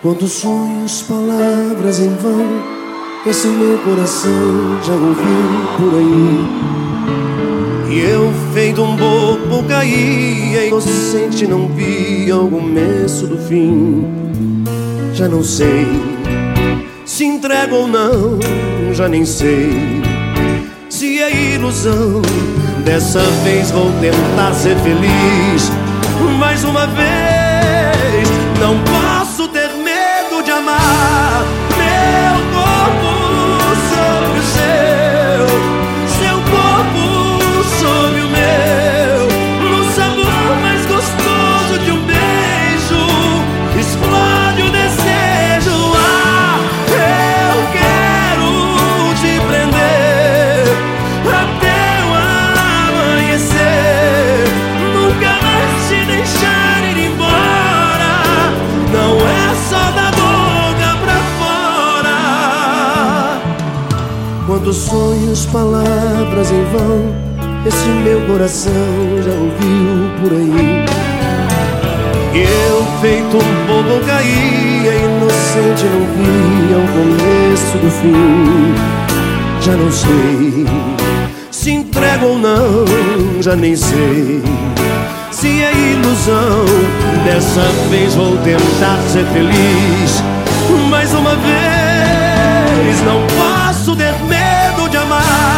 Quando sonhos, palavras em vão, esse meu coração já ouviu por aí. E eu, feito um bobo, caí, inocente, não vi o começo do fim. Já não sei se entrego ou não, já nem sei se é ilusão. Dessa vez vou tentar ser feliz mais uma vez. Quantos sonhos, palavras em vão. Esse meu coração já ouviu por aí. Eu, feito um bobo, caía Inocente, não via o começo do fim. Já não sei Se entrego ou não, já nem sei Se é ilusão. Dessa vez vou tentar ser feliz. Mais uma vez, não posso ter amar.